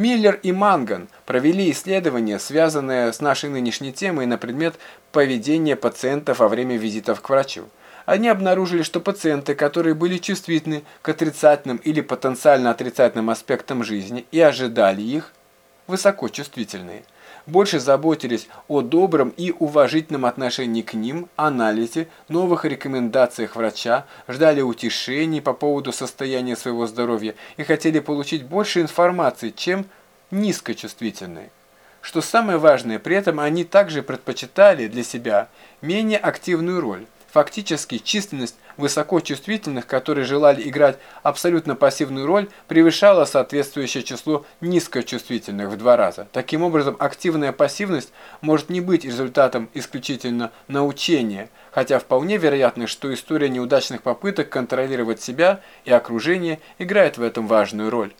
Миллер и Манган провели исследования, связанные с нашей нынешней темой на предмет поведения пациентов во время визитов к врачу. Они обнаружили, что пациенты, которые были чувствительны к отрицательным или потенциально отрицательным аспектам жизни и ожидали их, высокочувствительные – больше заботились о добром и уважительном отношении к ним, анализе, новых рекомендациях врача, ждали утешений по поводу состояния своего здоровья и хотели получить больше информации, чем низкочувствительные. Что самое важное, при этом они также предпочитали для себя менее активную роль. Фактически численность высокочувствительных, которые желали играть абсолютно пассивную роль, превышала соответствующее число низкочувствительных в два раза. Таким образом, активная пассивность может не быть результатом исключительно научения, хотя вполне вероятно, что история неудачных попыток контролировать себя и окружение играет в этом важную роль.